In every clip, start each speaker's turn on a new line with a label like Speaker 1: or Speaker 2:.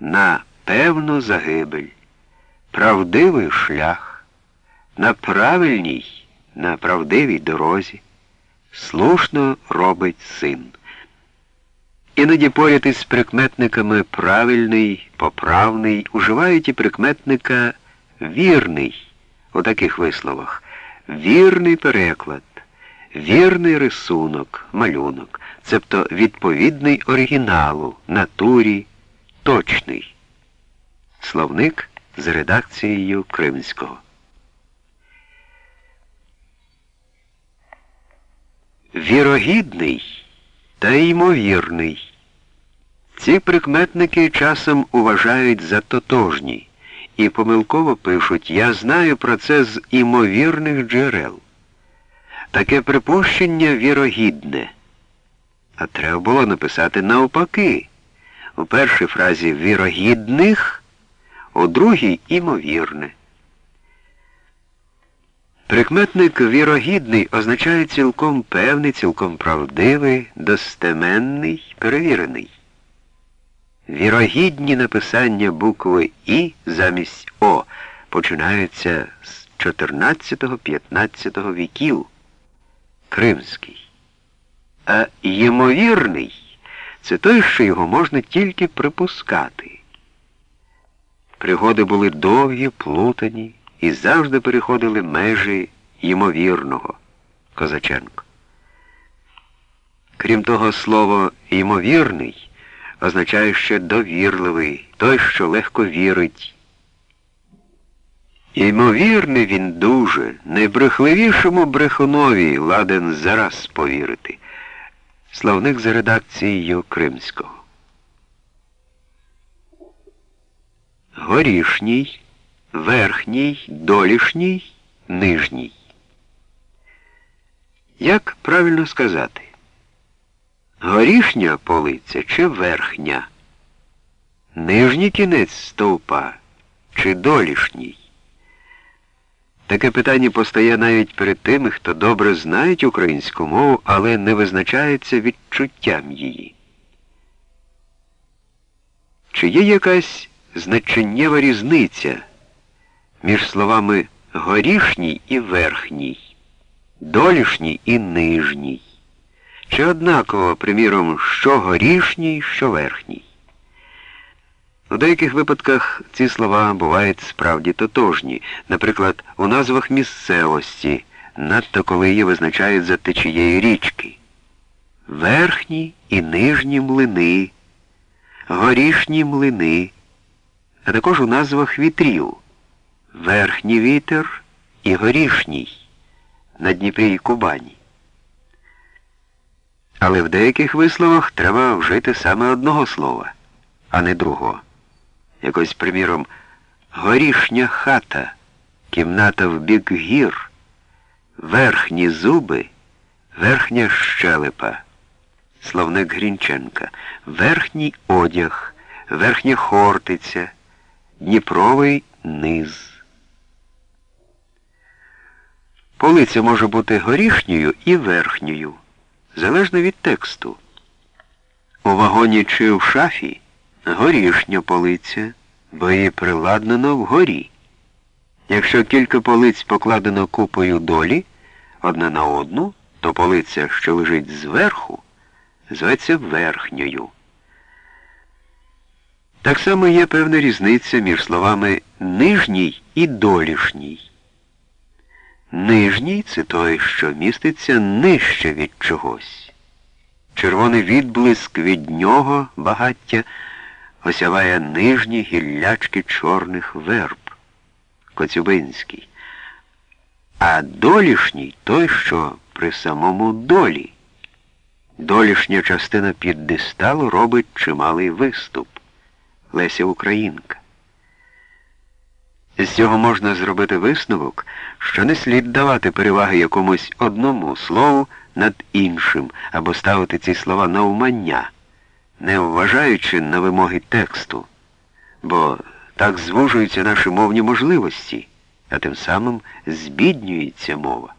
Speaker 1: на певну загибель, правдивий шлях, на правильній, на правдивій дорозі, слушно робить син. Іноді поряд із прикметниками правильний, поправний уживають і прикметника вірний у таких висловах. Вірний переклад, вірний рисунок, малюнок, цебто відповідний оригіналу, натурі, точний. Словник з редакцією Кримського. Вірогідний та ймовірний. Ці прикметники часом уважають за тотожні і помилково пишуть Я знаю про це з імовірних джерел. Таке припущення вірогідне. А треба було написати навпаки. У першій фразі вірогідних, у другій імовірне. Прикметник вірогідний означає цілком певний, цілком правдивий, достеменний, перевірений. Вірогідні написання букви І замість О починаються з 14-15 віків. Кримський. А ймовірний це той, що його можна тільки припускати. Пригоди були довгі, плутані і завжди переходили межі ймовірного Козаченко. Крім того, слово ймовірний означає ще довірливий, той, що легко вірить. Ймовірний він дуже, найбрехливішому брехунові ладен зараз повірити. Словник за редакцією Кримського. Горішній верхній, долішній, нижній. Як правильно сказати? Горішня полиця чи верхня? Нижній кінець стовпа чи долішній? Таке питання постає навіть перед тими, хто добре знають українську мову, але не визначається відчуттям її. Чи є якась значеннєва різниця? між словами горішній і верхній, долішній і нижній. Чи однаково, приміром, що горішній, що верхній. У деяких випадках ці слова бувають справді тотожні, наприклад, у назвах місцевості, надто коли її визначають за течією річки. Верхні і нижні млини, горішні млини, а також у назвах вітрів верхній вітер і горішній на Дніпрі і Кубані. Але в деяких висловах треба вжити саме одного слова, а не другого. Якось, приміром, горішня хата, кімната в бік гір, верхні зуби, верхня щелепа, словник Грінченка, верхній одяг, верхня хортиця, Дніпровий низ. Полиця може бути горішньою і верхньою, залежно від тексту. У вагоні чи в шафі горішня полиця, бо її приладнено вгорі. Якщо кілька полиць покладено купою долі одна на одну, то полиця, що лежить зверху, зветься верхньою. Так само є певна різниця між словами нижній і долішній. Нижній це той, що міститься нижче від чогось. Червоний відблиск від нього багаття осяває нижні гіллячки чорних верб. Коцюбинський. А долішній той, що при самому долі. Долішня частина піддисталу робить чималий виступ. Леся Українка. З цього можна зробити висновок, що не слід давати переваги якомусь одному слову над іншим або ставити ці слова на умання, не вважаючи на вимоги тексту, бо так звужуються наші мовні можливості, а тим самим збіднюється мова.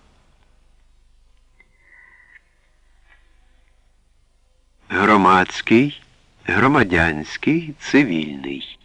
Speaker 1: Громадський, громадянський, цивільний.